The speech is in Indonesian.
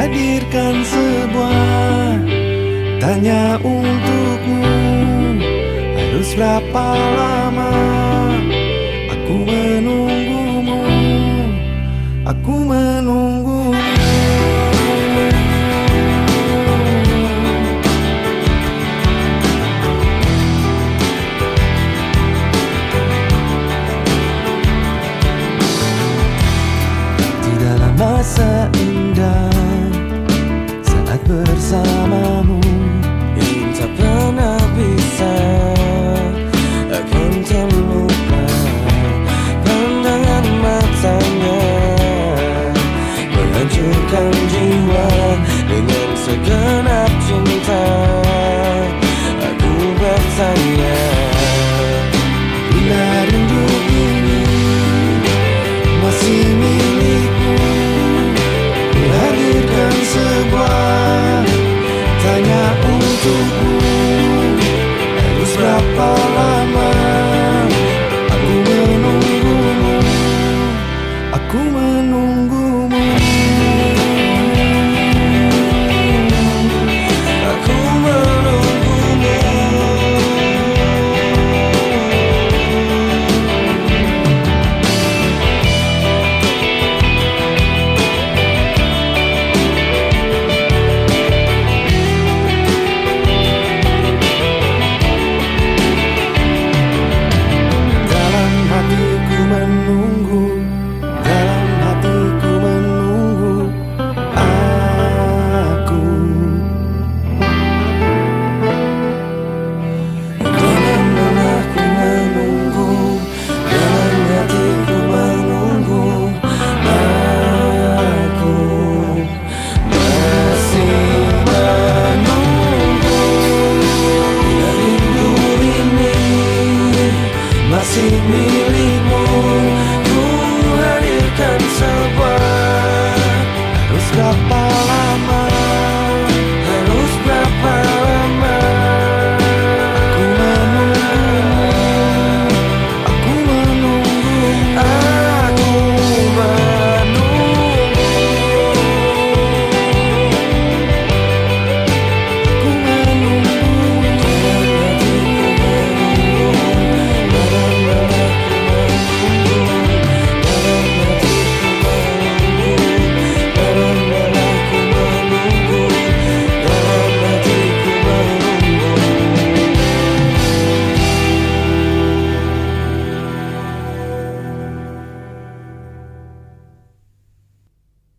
hadirkan sebuah tanya untukmu. Harus berapa lama aku menunggumu Aku menunggumu. Tidaklah masa indah bersamamu. Yang tak pernah bisa akan terlupa Pandangan matanya. Menghancurkan jiwa dengan segenap cinta untukmu Harus berapa lama